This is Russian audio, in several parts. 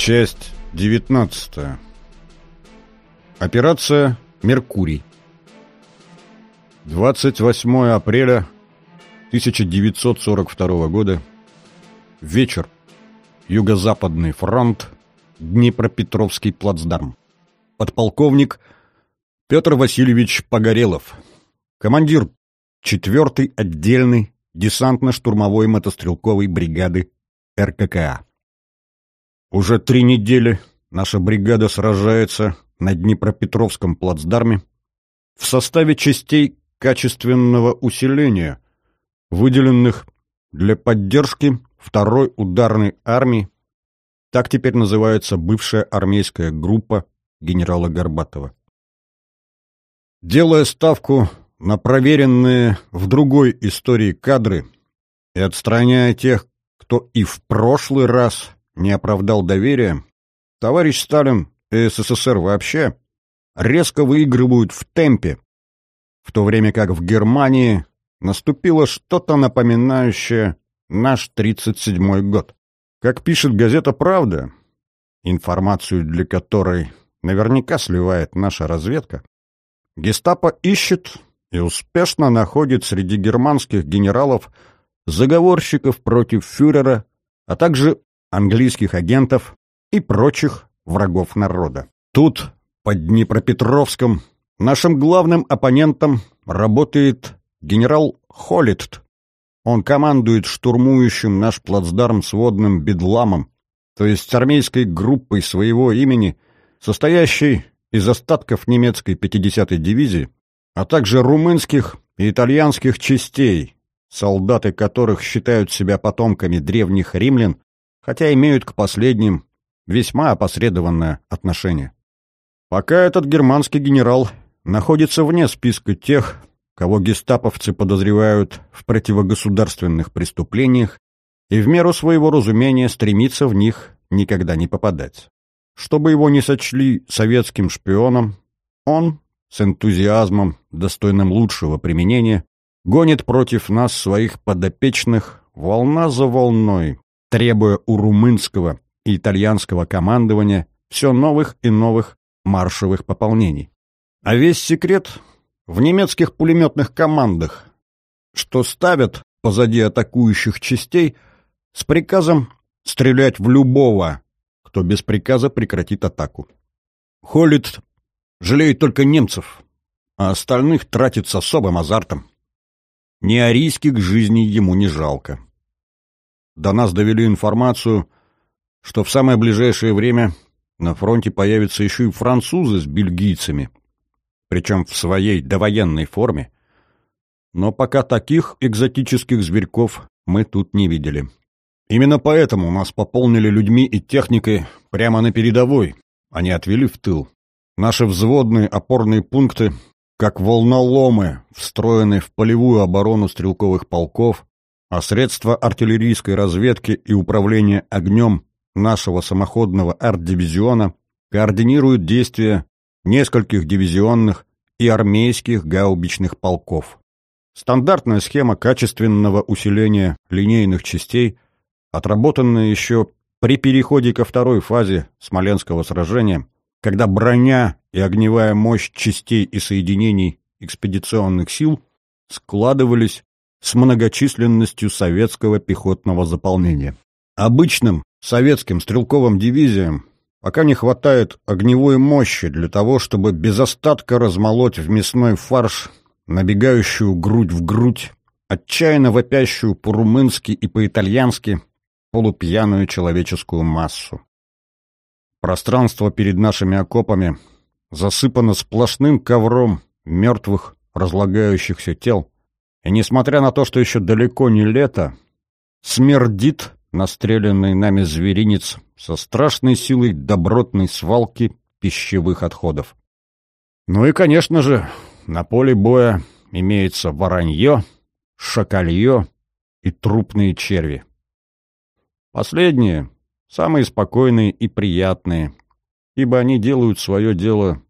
Часть 19. Операция «Меркурий». 28 апреля 1942 года. Вечер. Юго-Западный фронт. Днепропетровский плацдарм. Подполковник Петр Васильевич Погорелов. Командир 4-й отдельной десантно-штурмовой мотострелковой бригады РККА. Уже три недели наша бригада сражается на Днепропетровском плацдарме в составе частей качественного усиления, выделенных для поддержки второй ударной армии, так теперь называется бывшая армейская группа генерала Горбатова. Делая ставку на проверенные в другой истории кадры и отстраняя тех, кто и в прошлый раз не оправдал доверия, товарищ Сталин и СССР вообще резко выигрывают в темпе, в то время как в Германии наступило что-то напоминающее наш 37-й год. Как пишет газета «Правда», информацию для которой наверняка сливает наша разведка, гестапо ищет и успешно находит среди германских генералов заговорщиков против фюрера, а также английских агентов и прочих врагов народа. Тут, под Днепропетровском, нашим главным оппонентом работает генерал Холлитт. Он командует штурмующим наш плацдарм сводным бедламом, то есть армейской группой своего имени, состоящей из остатков немецкой 50-й дивизии, а также румынских и итальянских частей, солдаты которых считают себя потомками древних римлян хотя имеют к последним весьма опосредованное отношение. Пока этот германский генерал находится вне списка тех, кого гестаповцы подозревают в противогосударственных преступлениях, и в меру своего разумения стремится в них никогда не попадать. Чтобы его не сочли советским шпионом, он, с энтузиазмом, достойным лучшего применения, гонит против нас своих подопечных волна за волной, требуя у румынского и итальянского командования все новых и новых маршевых пополнений. А весь секрет в немецких пулеметных командах, что ставят позади атакующих частей с приказом стрелять в любого, кто без приказа прекратит атаку. Холлит жалеет только немцев, а остальных тратит с особым азартом. Ни арийских жизней ему не жалко до нас довели информацию, что в самое ближайшее время на фронте появятся еще и французы с бельгийцами, причем в своей довоенной форме. Но пока таких экзотических зверьков мы тут не видели. Именно поэтому нас пополнили людьми и техникой прямо на передовой, а не отвели в тыл. Наши взводные опорные пункты, как волноломы, встроенные в полевую оборону стрелковых полков, а средства артиллерийской разведки и управления огнем нашего самоходного арт-дивизиона координируют действия нескольких дивизионных и армейских гаубичных полков. Стандартная схема качественного усиления линейных частей, отработанная еще при переходе ко второй фазе Смоленского сражения, когда броня и огневая мощь частей и соединений экспедиционных сил складывались с многочисленностью советского пехотного заполнения. Обычным советским стрелковым дивизиям пока не хватает огневой мощи для того, чтобы без остатка размолоть в мясной фарш набегающую грудь в грудь, отчаянно вопящую по-румынски и по-итальянски полупьяную человеческую массу. Пространство перед нашими окопами засыпано сплошным ковром мертвых, разлагающихся тел, и несмотря на то, что еще далеко не лето, смердит настреленный нами зверинец со страшной силой добротной свалки пищевых отходов. Ну и, конечно же, на поле боя имеется воронье, шакалье и трупные черви. Последние — самые спокойные и приятные, ибо они делают свое дело,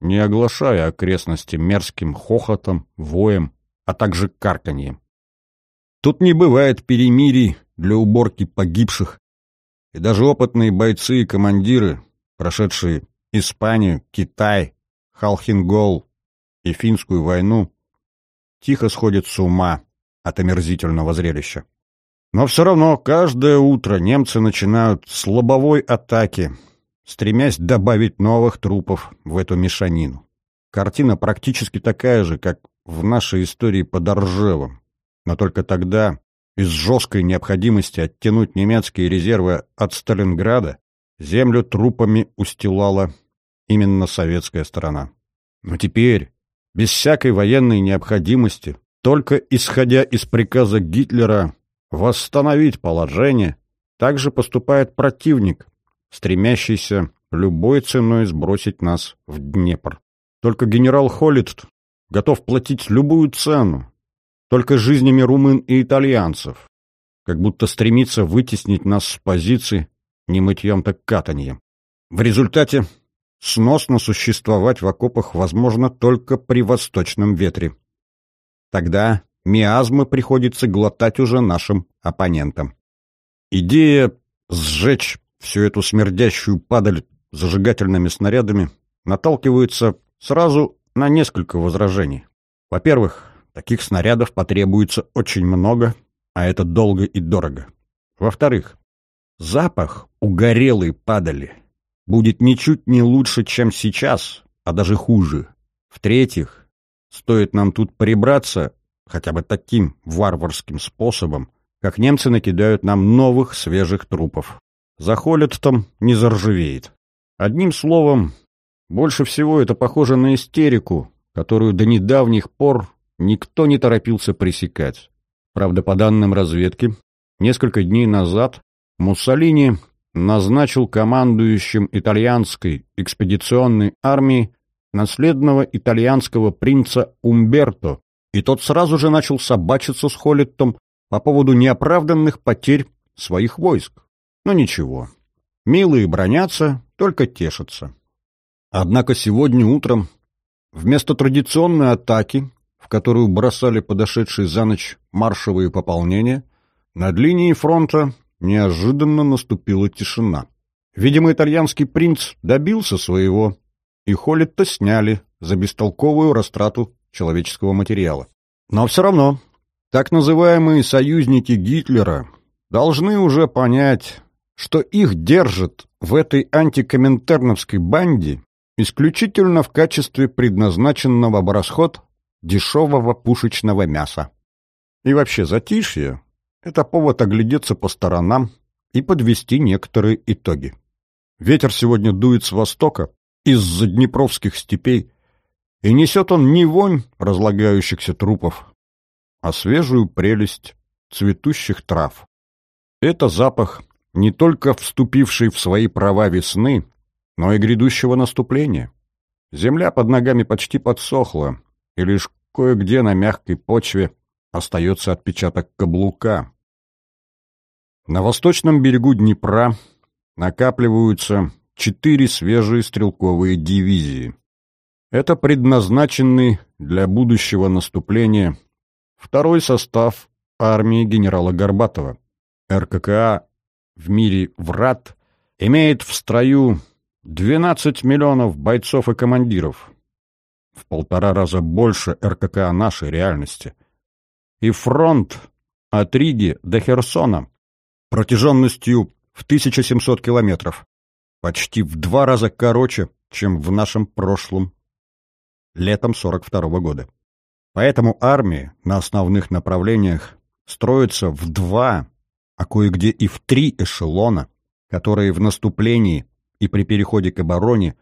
не оглашая окрестности мерзким хохотом, воем а также карканьем. Тут не бывает перемирий для уборки погибших, и даже опытные бойцы и командиры, прошедшие Испанию, Китай, Халхингол и Финскую войну, тихо сходят с ума от омерзительного зрелища. Но все равно каждое утро немцы начинают с лобовой атаки, стремясь добавить новых трупов в эту мешанину. Картина практически такая же, как в нашей истории под Оржевом, но только тогда из жесткой необходимости оттянуть немецкие резервы от Сталинграда землю трупами устилала именно советская сторона. Но теперь, без всякой военной необходимости, только исходя из приказа Гитлера восстановить положение, также поступает противник, стремящийся любой ценой сбросить нас в Днепр. Только генерал Холлит готов платить любую цену, только жизнями румын и итальянцев, как будто стремится вытеснить нас с позиции не мытьем так катаньем. В результате сносно существовать в окопах возможно только при восточном ветре. Тогда миазмы приходится глотать уже нашим оппонентам. Идея сжечь всю эту смердящую падаль зажигательными снарядами наталкивается сразу на несколько возражений. Во-первых, таких снарядов потребуется очень много, а это долго и дорого. Во-вторых, запах угорелой падали будет ничуть не лучше, чем сейчас, а даже хуже. В-третьих, стоит нам тут прибраться хотя бы таким варварским способом, как немцы накидают нам новых свежих трупов. Захолят там, не заржавеет. Одним словом, больше всего это похоже на истерику, которую до недавних пор никто не торопился пресекать. Правда, по данным разведки, несколько дней назад Муссолини назначил командующим итальянской экспедиционной армией наследного итальянского принца Умберто, и тот сразу же начал собачиться с Холлеттом по поводу неоправданных потерь своих войск. Но ничего, милые бронятся, только тешатся. Однако сегодня утром вместо традиционной атаки, в которую бросали подошедшие за ночь маршевые пополнения, над линией фронта неожиданно наступила тишина. Видимо, итальянский принц добился своего, и Холлетта сняли за бестолковую растрату человеческого материала. Но все равно, так называемые союзники Гитлера должны уже понять, что их держат в этой антикоминтерновской банде исключительно в качестве предназначенного в расход дешевого пушечного мяса. И вообще затишье — это повод оглядеться по сторонам и подвести некоторые итоги. Ветер сегодня дует с востока, из-за днепровских степей, и несет он не вонь разлагающихся трупов, а свежую прелесть цветущих трав. Это запах не только вступившей в свои права весны, но и грядущего наступления. Земля под ногами почти подсохла, и лишь кое-где на мягкой почве остается отпечаток каблука. На восточном берегу Днепра накапливаются четыре свежие стрелковые дивизии. Это предназначенный для будущего наступления второй состав армии генерала Горбатова. РККА в мире врат имеет в строю 12 миллионов бойцов и командиров, в полтора раза больше РКК нашей реальности. И фронт от Риги до Херсона протяженностью в 1700 километров, почти в два раза короче, чем в нашем прошлом, летом 42 -го года. Поэтому армии на основных направлениях строятся в два, а кое-где и в три эшелона, которые в наступлении и при переходе к обороне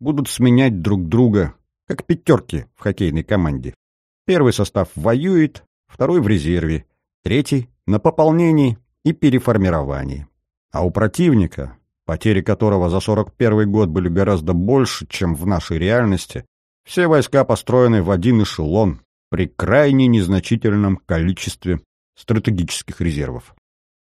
будут сменять друг друга, как пятерки в хоккейной команде. Первый состав воюет, второй в резерве, третий — на пополнении и переформировании. А у противника, потери которого за 41 год были гораздо больше, чем в нашей реальности, все войска построены в один эшелон при крайне незначительном количестве стратегических резервов.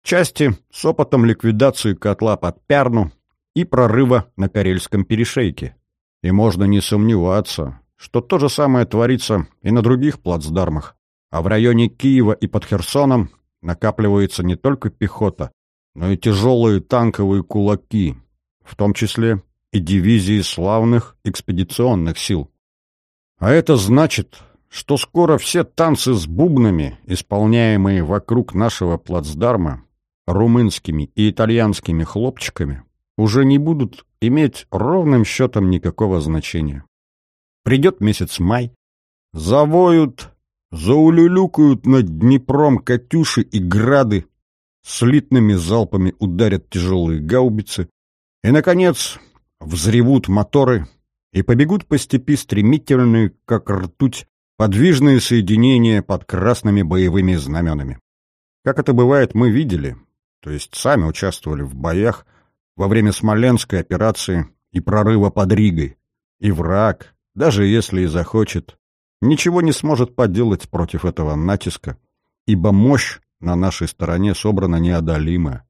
Части с опытом ликвидации котла под Пярну и прорыва на Карельском перешейке. И можно не сомневаться, что то же самое творится и на других плацдармах, а в районе Киева и под Херсоном накапливается не только пехота, но и тяжелые танковые кулаки, в том числе и дивизии славных экспедиционных сил. А это значит, что скоро все танцы с бубнами, исполняемые вокруг нашего плацдарма, румынскими и итальянскими хлопчиками, уже не будут иметь ровным счетом никакого значения. Придет месяц май, завоют, заулюлюкают над Днепром «Катюши» и «Грады», слитными залпами ударят тяжелые гаубицы, и, наконец, взревут моторы и побегут по степи стремительные, как ртуть, подвижные соединения под красными боевыми знаменами. Как это бывает, мы видели, то есть сами участвовали в боях во время Смоленской операции и прорыва под Ригой. И враг, даже если и захочет, ничего не сможет поделать против этого натиска, ибо мощь на нашей стороне собрана неодолимая.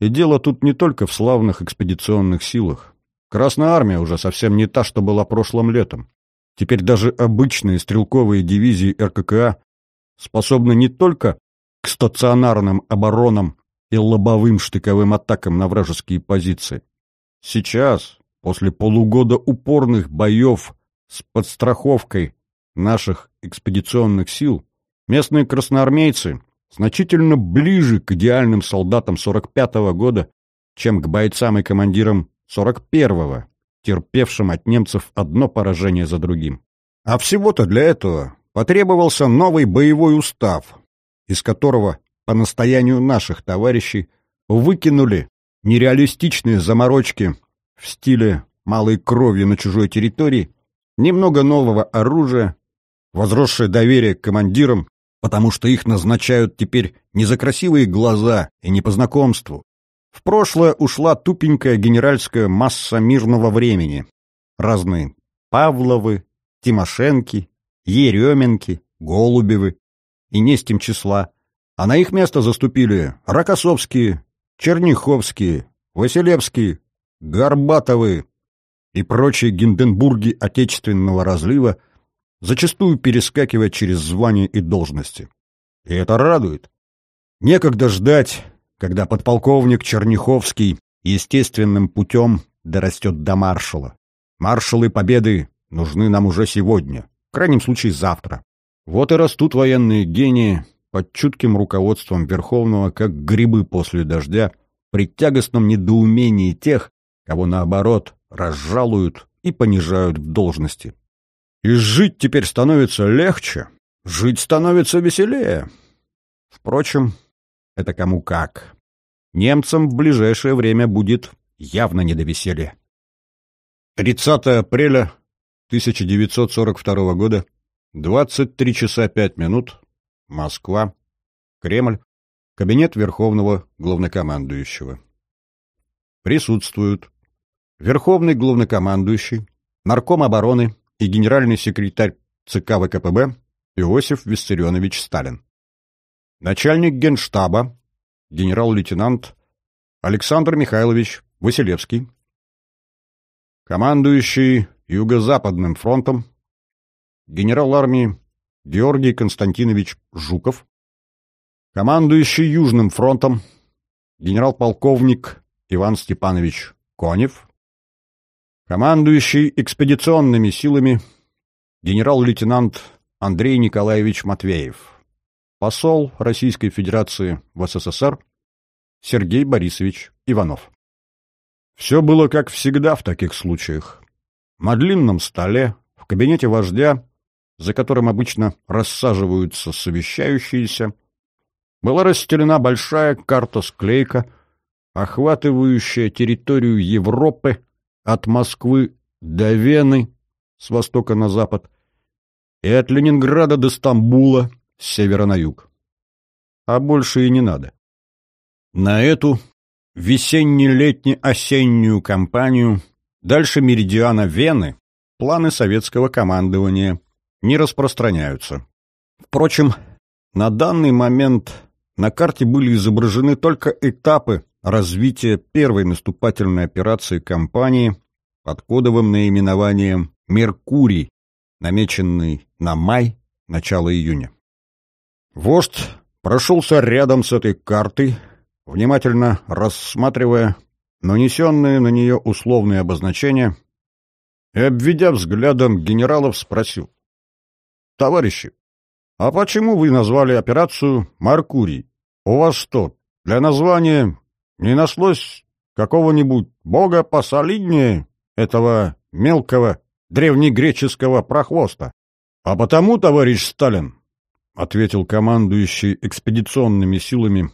И дело тут не только в славных экспедиционных силах. Красная армия уже совсем не та, что была прошлым летом. Теперь даже обычные стрелковые дивизии РККА способны не только к стационарным оборонам и лобовым штыковым атакам на вражеские позиции. Сейчас, после полугода упорных боев с подстраховкой наших экспедиционных сил, местные красноармейцы значительно ближе к идеальным солдатам 45-го года, чем к бойцам и командирам 41-го, терпевшим от немцев одно поражение за другим. А всего-то для этого потребовался новый боевой устав, из которого по настоянию наших товарищей выкинули нереалистичные заморочки в стиле малой крови на чужой территории, немного нового оружия, возросшее доверие к командирам, потому что их назначают теперь не за красивые глаза и не по знакомству. В прошлое ушла тупенькая генеральская масса мирного времени. Разные Павловы, Тимошенки, Еременки, Голубевы и не с тем числа, а на их место заступили Рокоссовские, Черняховские, Василевские, Горбатовы и прочие Гинденбурги отечественного разлива, зачастую перескакивая через звания и должности. И это радует. Некогда ждать, когда подполковник Черняховский естественным путем дорастет до маршала. Маршалы победы нужны нам уже сегодня, в крайнем случае завтра. Вот и растут военные гении, под чутким руководством Верховного, как грибы после дождя, при тягостном недоумении тех, кого, наоборот, разжалуют и понижают в должности. И жить теперь становится легче, жить становится веселее. Впрочем, это кому как. Немцам в ближайшее время будет явно не до веселья. 30 апреля 1942 года, 23 часа 5 минут, Москва, Кремль, кабинет Верховного Главнокомандующего. Присутствуют Верховный Главнокомандующий, Нарком обороны и генеральный секретарь ЦК ВКПБ Иосиф Виссарионович Сталин. Начальник Генштаба, генерал-лейтенант Александр Михайлович Василевский. Командующий Юго-Западным фронтом, генерал армии Георгий Константинович Жуков, командующий Южным фронтом генерал-полковник Иван Степанович Конев, командующий экспедиционными силами генерал-лейтенант Андрей Николаевич Матвеев, посол Российской Федерации в СССР Сергей Борисович Иванов. Все было как всегда в таких случаях. На длинном столе в кабинете вождя за которым обычно рассаживаются совещающиеся, была расстелена большая карта-склейка, охватывающая территорию Европы от Москвы до Вены с востока на запад и от Ленинграда до Стамбула с севера на юг. А больше и не надо. На эту весенне-летне-осеннюю кампанию дальше меридиана Вены планы советского командования не распространяются. Впрочем, на данный момент на карте были изображены только этапы развития первой наступательной операции кампании под кодовым наименованием «Меркурий», намеченный на май, начало июня. Вождь прошелся рядом с этой картой, внимательно рассматривая нанесенные на нее условные обозначения, и, обведя взглядом генералов, спросил. «Товарищи, а почему вы назвали операцию «Меркурий»? У вас что, для названия не нашлось какого-нибудь бога посолиднее этого мелкого древнегреческого прохвоста? А потому, товарищ Сталин, — ответил командующий экспедиционными силами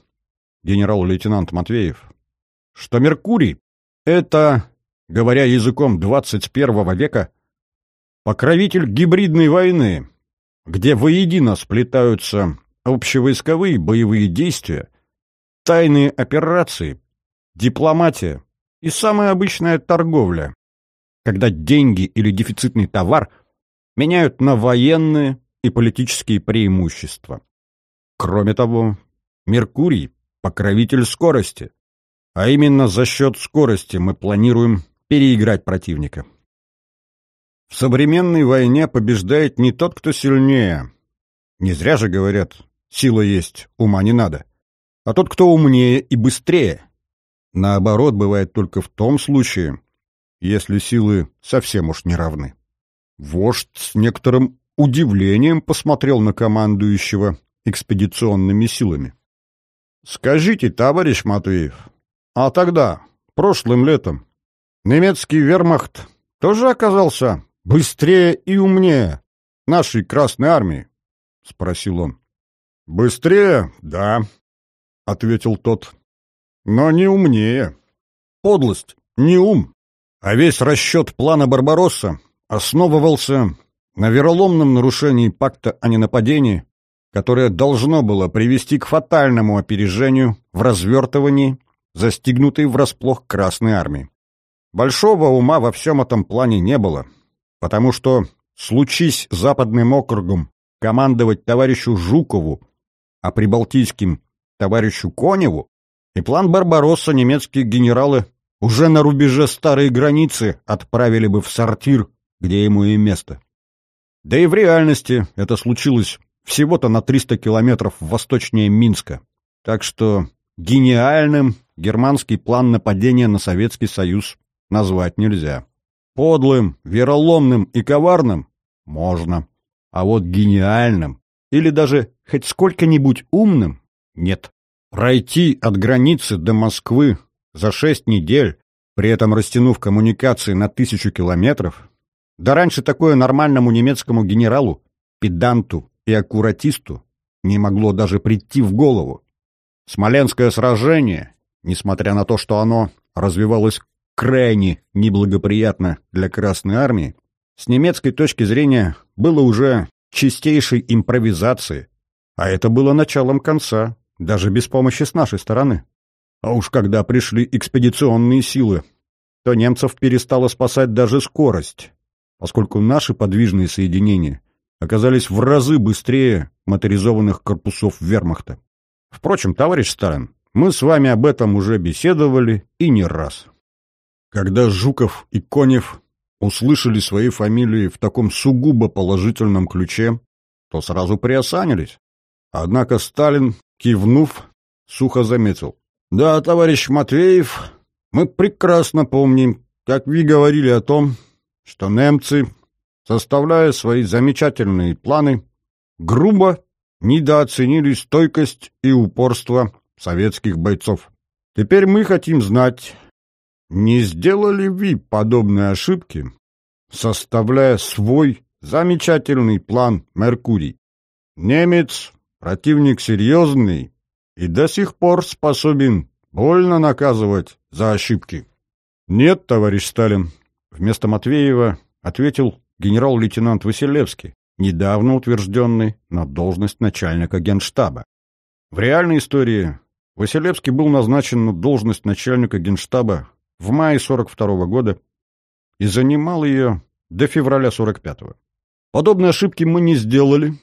генерал-лейтенант Матвеев, — что Меркурий — это говоря языком 21 века, покровитель гибридной войны, где воедино сплетаются общевойсковые боевые действия, тайные операции, дипломатия и самая обычная торговля, когда деньги или дефицитный товар меняют на военные и политические преимущества. Кроме того, Меркурий — покровитель скорости, а именно за счет скорости мы планируем переиграть противника. В современной войне побеждает не тот, кто сильнее. Не зря же говорят, сила есть, ума не надо. А тот, кто умнее и быстрее. Наоборот, бывает только в том случае, если силы совсем уж не равны. Вождь с некоторым удивлением посмотрел на командующего экспедиционными силами. «Скажите, товарищ Матвеев, а тогда, прошлым летом, Немецкий вермахт тоже оказался быстрее и умнее нашей Красной Армии? — спросил он. — Быстрее, да, — ответил тот, — но не умнее. Подлость, не ум, а весь расчет плана Барбаросса основывался на вероломном нарушении пакта о ненападении, которое должно было привести к фатальному опережению в развертывании, застигнутой врасплох Красной Армии. Большого ума во всем этом плане не было, потому что, случись западным округом командовать товарищу Жукову, а прибалтийским товарищу Коневу, и план Барбаросса немецкие генералы уже на рубеже старой границы отправили бы в сортир, где ему и место. Да и в реальности это случилось всего-то на 300 километров восточнее Минска. Так что гениальным германский план нападения на Советский Союз назвать нельзя. Подлым, вероломным и коварным — можно. А вот гениальным или даже хоть сколько-нибудь умным — нет. Пройти от границы до Москвы за шесть недель, при этом растянув коммуникации на тысячу километров, да раньше такое нормальному немецкому генералу, педанту и аккуратисту не могло даже прийти в голову. Смоленское сражение, несмотря на то, что оно развивалось крайне неблагоприятно для Красной Армии, с немецкой точки зрения было уже чистейшей импровизацией, а это было началом конца, даже без помощи с нашей стороны. А уж когда пришли экспедиционные силы, то немцев перестала спасать даже скорость, поскольку наши подвижные соединения оказались в разы быстрее моторизованных корпусов вермахта. Впрочем, товарищ Сталин, мы с вами об этом уже беседовали и не раз. Когда Жуков и Конев услышали свои фамилии в таком сугубо положительном ключе, то сразу приосанились. Однако Сталин, кивнув, сухо заметил. «Да, товарищ Матвеев, мы прекрасно помним, как вы говорили о том, что немцы, составляя свои замечательные планы, грубо недооценили стойкость и упорство советских бойцов. Теперь мы хотим знать, не сделали вы подобные ошибки, составляя свой замечательный план «Меркурий»? Немец — противник серьезный и до сих пор способен больно наказывать за ошибки. Нет, товарищ Сталин, вместо Матвеева ответил генерал-лейтенант Василевский, недавно утвержденный на должность начальника генштаба. В реальной истории Василевский был назначен на должность начальника генштаба в мае 42 -го года и занимал ее до февраля 45-го. Подобные ошибки мы не сделали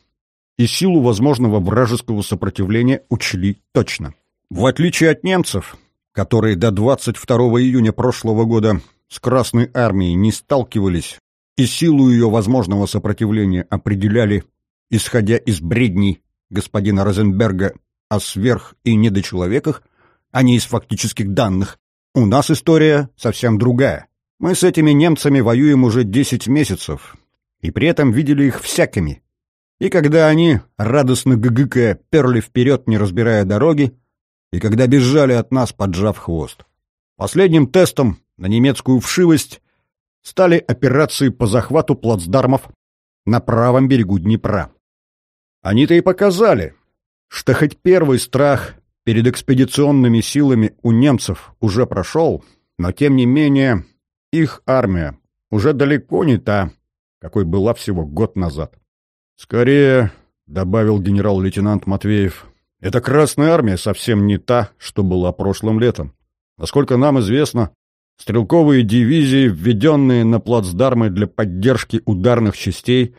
и силу возможного вражеского сопротивления учли точно. В отличие от немцев, которые до 22 июня прошлого года с Красной Армией не сталкивались и силу ее возможного сопротивления определяли, исходя из бредней господина Розенберга о сверх- и недочеловеках, а не из фактических данных. У нас история совсем другая. Мы с этими немцами воюем уже 10 месяцев, и при этом видели их всякими. И когда они, радостно гыгыкая, перли вперед, не разбирая дороги, и когда бежали от нас, поджав хвост. Последним тестом на немецкую вшивость стали операции по захвату плацдармов на правом берегу Днепра. Они-то и показали, что хоть первый страх перед экспедиционными силами у немцев уже прошел, но тем не менее их армия уже далеко не та, какой была всего год назад. «Скорее», — добавил генерал-лейтенант Матвеев, — «эта Красная Армия совсем не та, что была прошлым летом. Насколько нам известно, стрелковые дивизии, введенные на плацдармы для поддержки ударных частей,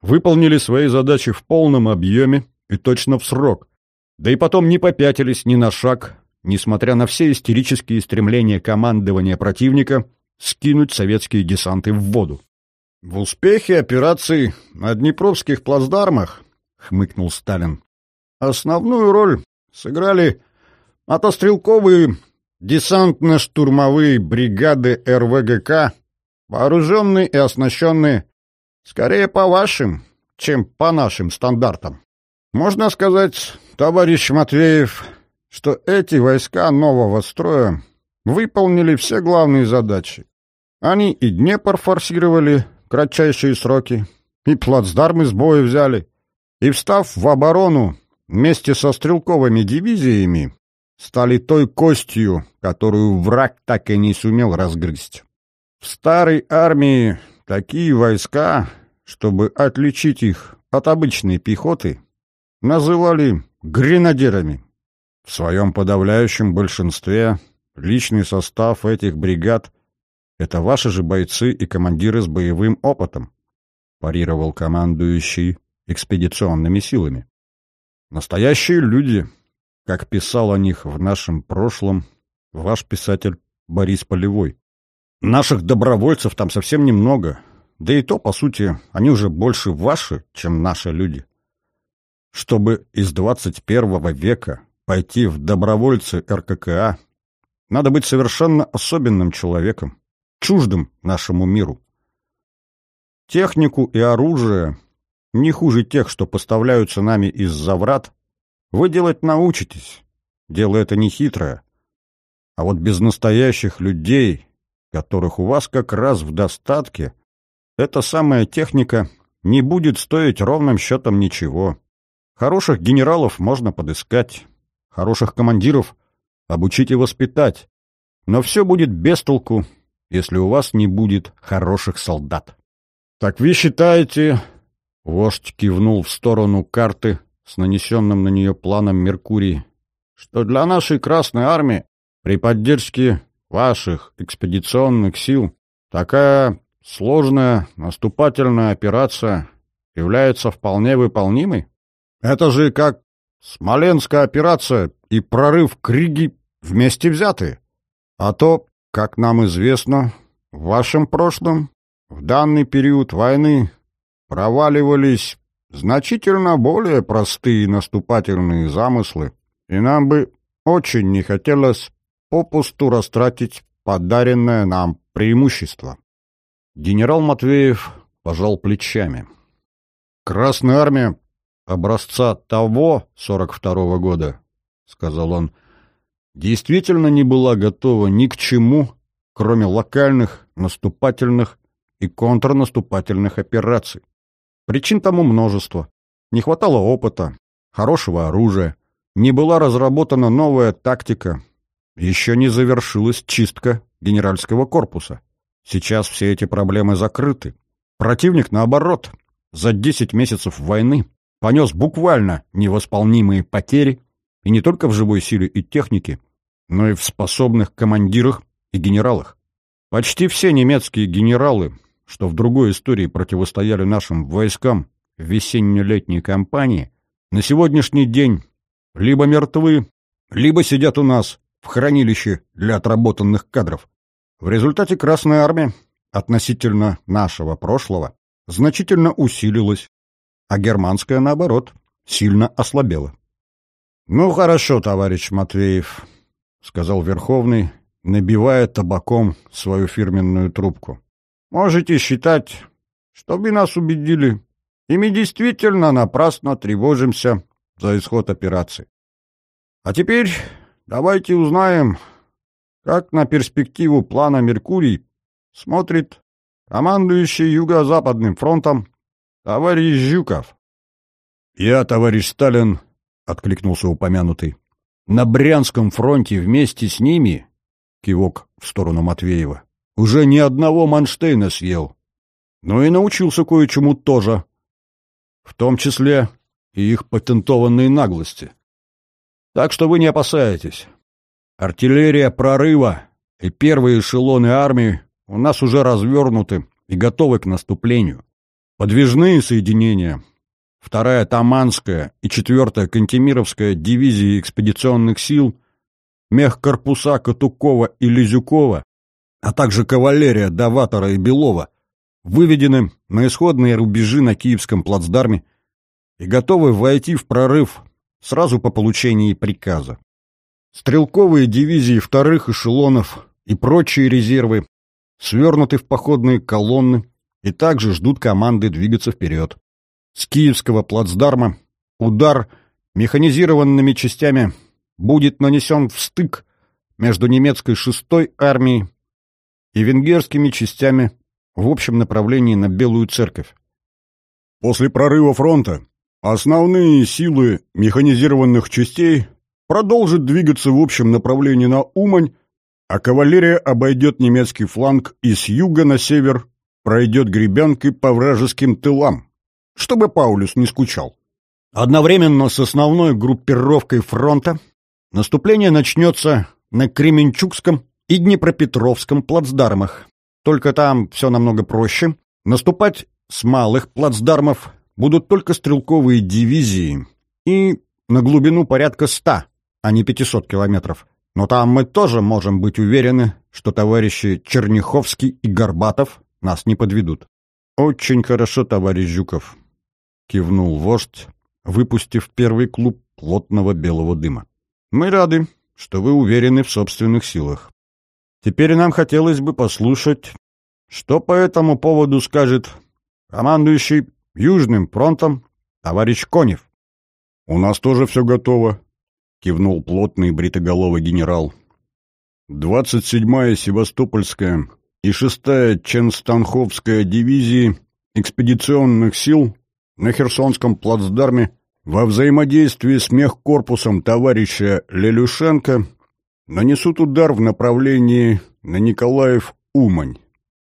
выполнили свои задачи в полном объеме и точно в срок, да и потом не попятились ни на шаг, несмотря на все истерические стремления командования противника скинуть советские десанты в воду. «В успехе операций на Днепровских плацдармах», — хмыкнул Сталин, — «основную роль сыграли мотострелковые десантно-штурмовые бригады РВГК, вооруженные и оснащенные скорее по вашим, чем по нашим стандартам. Можно сказать, товарищ Матвеев, что эти войска нового строя выполнили все главные задачи. Они и Днепр форсировали, кратчайшие сроки, и плацдармы с боя взяли, и, встав в оборону вместе со стрелковыми дивизиями, стали той костью, которую враг так и не сумел разгрызть. В старой армии такие войска, чтобы отличить их от обычной пехоты, называли гренадерами. В своем подавляющем большинстве личный состав этих бригад это ваши же бойцы и командиры с боевым опытом, парировал командующий экспедиционными силами. Настоящие люди, как писал о них в нашем прошлом ваш писатель Борис Полевой. Наших добровольцев там совсем немного, да и то, по сути, они уже больше ваши, чем наши люди. Чтобы из 21 века пойти в добровольцы РККА, надо быть совершенно особенным человеком, чуждым нашему миру. Технику и оружие, не хуже тех, что поставляются нами из-за врат, вы делать научитесь. Дело это не хитрое. А вот без настоящих людей, которых у вас как раз в достатке, эта самая техника не будет стоить ровным счетом ничего. Хороших генералов можно подыскать, хороших командиров обучить и воспитать, но все будет без толку, если у вас не будет хороших солдат. «Так вы считаете...» — вождь кивнул в сторону карты с нанесенным на нее планом Меркурий, что для нашей Красной Армии при поддержке ваших экспедиционных сил такая сложная наступательная операция является вполне выполнимой? Это же как Смоленская операция и прорыв Криги вместе взятые. А то, как нам известно, в вашем прошлом, в данный период войны, проваливались значительно более простые наступательные замыслы, и нам бы очень не хотелось попусту растратить подаренное нам преимущество. Генерал Матвеев пожал плечами. Красная армия образца того 42-го года, сказал он, действительно не была готова ни к чему, кроме локальных наступательных и контрнаступательных операций. Причин тому множество. Не хватало опыта, хорошего оружия, не была разработана новая тактика, еще не завершилась чистка генеральского корпуса. Сейчас все эти проблемы закрыты. Противник, наоборот, за 10 месяцев войны понес буквально невосполнимые потери и не только в живой силе и технике, но и в способных командирах и генералах. Почти все немецкие генералы, что в другой истории противостояли нашим войскам в весенне-летней кампании, на сегодняшний день либо мертвы, либо сидят у нас в хранилище для отработанных кадров. В результате Красная Армия относительно нашего прошлого значительно усилилась, а германская, наоборот, сильно ослабела. «Ну, хорошо, товарищ Матвеев», — сказал Верховный, набивая табаком свою фирменную трубку. «Можете считать, что вы нас убедили, и мы действительно напрасно тревожимся за исход операции. А теперь давайте узнаем, как на перспективу плана «Меркурий» смотрит командующий Юго-Западным фронтом товарищ Жуков. «Я, товарищ Сталин», — откликнулся упомянутый, — «на Брянском фронте вместе с ними кивок в сторону Матвеева. «Уже ни одного Манштейна съел. Но и научился кое-чему тоже. В том числе и их патентованной наглости. Так что вы не опасаетесь. Артиллерия прорыва и первые эшелоны армии у нас уже развернуты и готовы к наступлению. Подвижные соединения, вторая Таманская и четвертая Кантемировская дивизии экспедиционных сил мехкорпуса Катукова и Лизюкова, а также кавалерия Даватора и Белова, выведены на исходные рубежи на Киевском плацдарме и готовы войти в прорыв сразу по получении приказа. Стрелковые дивизии вторых эшелонов и прочие резервы свернуты в походные колонны и также ждут команды двигаться вперед. С Киевского плацдарма удар механизированными частями будет нанесен в стык между немецкой шестой армией и венгерскими частями в общем направлении на Белую Церковь. После прорыва фронта основные силы механизированных частей продолжат двигаться в общем направлении на Умань, а кавалерия обойдет немецкий фланг и с юга на север пройдет гребенкой по вражеским тылам, чтобы Паулюс не скучал. Одновременно с основной группировкой фронта Наступление начнется на Кременчугском и Днепропетровском плацдармах. Только там все намного проще. Наступать с малых плацдармов будут только стрелковые дивизии и на глубину порядка ста, а не 500 километров. Но там мы тоже можем быть уверены, что товарищи Черняховский и Горбатов нас не подведут. «Очень хорошо, товарищ Жуков», — кивнул вождь, выпустив первый клуб плотного белого дыма. Мы рады, что вы уверены в собственных силах. Теперь нам хотелось бы послушать, что по этому поводу скажет командующий Южным фронтом товарищ Конев. — У нас тоже все готово, — кивнул плотный бритоголовый генерал. — 27-я Севастопольская и 6-я Ченстанховская дивизии экспедиционных сил на Херсонском плацдарме во взаимодействии с мехкорпусом товарища Лелюшенко нанесут удар в направлении на Николаев-Умань.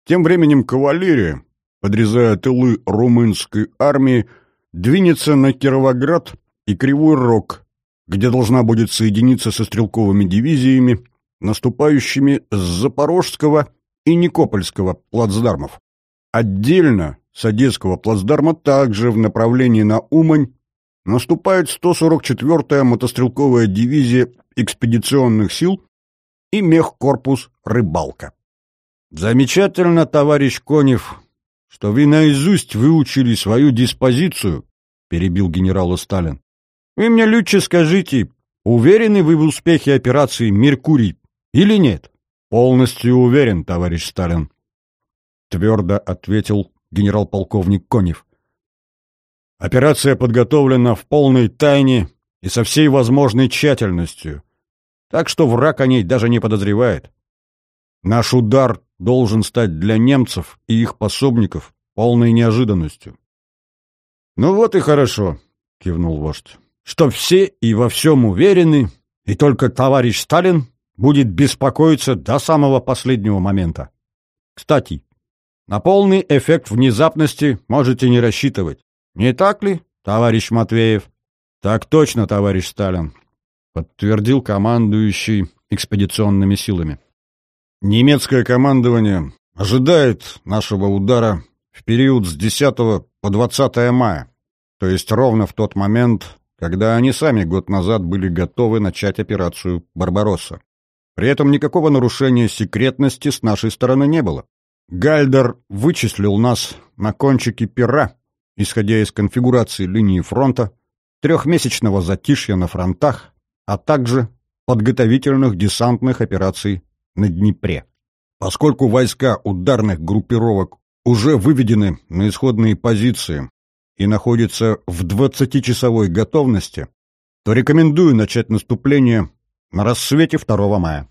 Тем временем кавалерия, подрезая тылы румынской армии, двинется на Кировоград и Кривой Рог, где должна будет соединиться со стрелковыми дивизиями, наступающими с Запорожского и Никопольского плацдармов. Отдельно с Одесского плацдарма также в направлении на Умань наступает 144-я мотострелковая дивизия экспедиционных сил и мехкорпус «Рыбалка». «Замечательно, товарищ Конев, что вы наизусть выучили свою диспозицию», — перебил генерала Сталин. «Вы мне лучше скажите, уверены вы в успехе операции «Меркурий» или нет?» «Полностью уверен, товарищ Сталин», — твердо ответил генерал-полковник Конев. Операция подготовлена в полной тайне и со всей возможной тщательностью, так что враг о ней даже не подозревает. Наш удар должен стать для немцев и их пособников полной неожиданностью. «Ну вот и хорошо», — кивнул вождь, — «что все и во всем уверены, и только товарищ Сталин будет беспокоиться до самого последнего момента. Кстати, на полный эффект внезапности можете не рассчитывать. Не так ли, товарищ Матвеев? Так точно, товарищ Сталин, подтвердил командующий экспедиционными силами. Немецкое командование ожидает нашего удара в период с 10 по 20 мая, то есть ровно в тот момент, когда они сами год назад были готовы начать операцию «Барбаросса». При этом никакого нарушения секретности с нашей стороны не было. Гальдер вычислил нас на кончике пера исходя из конфигурации линии фронта, трехмесячного затишья на фронтах, а также подготовительных десантных операций на Днепре. Поскольку войска ударных группировок уже выведены на исходные позиции и находятся в 20-часовой готовности, то рекомендую начать наступление на рассвете 2 мая.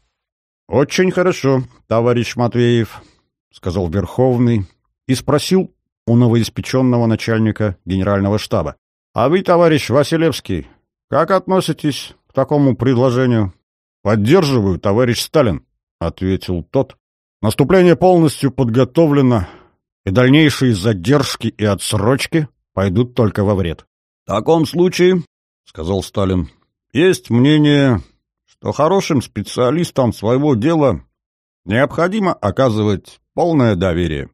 «Очень хорошо, товарищ Матвеев», — сказал Верховный и спросил у новоиспеченного начальника генерального штаба. «А вы, товарищ Василевский, как относитесь к такому предложению?» «Поддерживаю, товарищ Сталин», — ответил тот. «Наступление полностью подготовлено, и дальнейшие задержки и отсрочки пойдут только во вред». «В таком случае», — сказал Сталин, — «есть мнение, что хорошим специалистам своего дела необходимо оказывать полное доверие.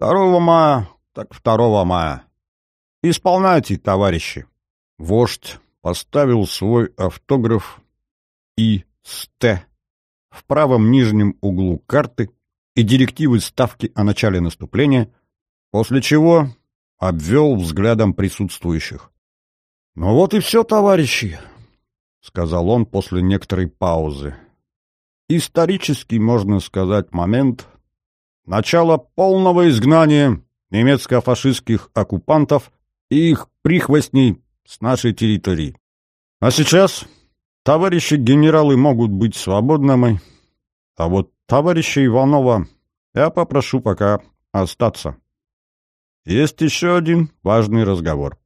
2 мая, так 2 мая. Исполняйте, товарищи. Вождь поставил свой автограф и ст в правом нижнем углу карты и директивы ставки о начале наступления, после чего обвел взглядом присутствующих. «Ну вот и все, товарищи», — сказал он после некоторой паузы. «Исторический, можно сказать, момент начала полного изгнания немецко-фашистских оккупантов и их прихвостней с нашей территории. А сейчас товарищи генералы могут быть свободными, а вот товарища Иванова я попрошу пока остаться. Есть еще один важный разговор.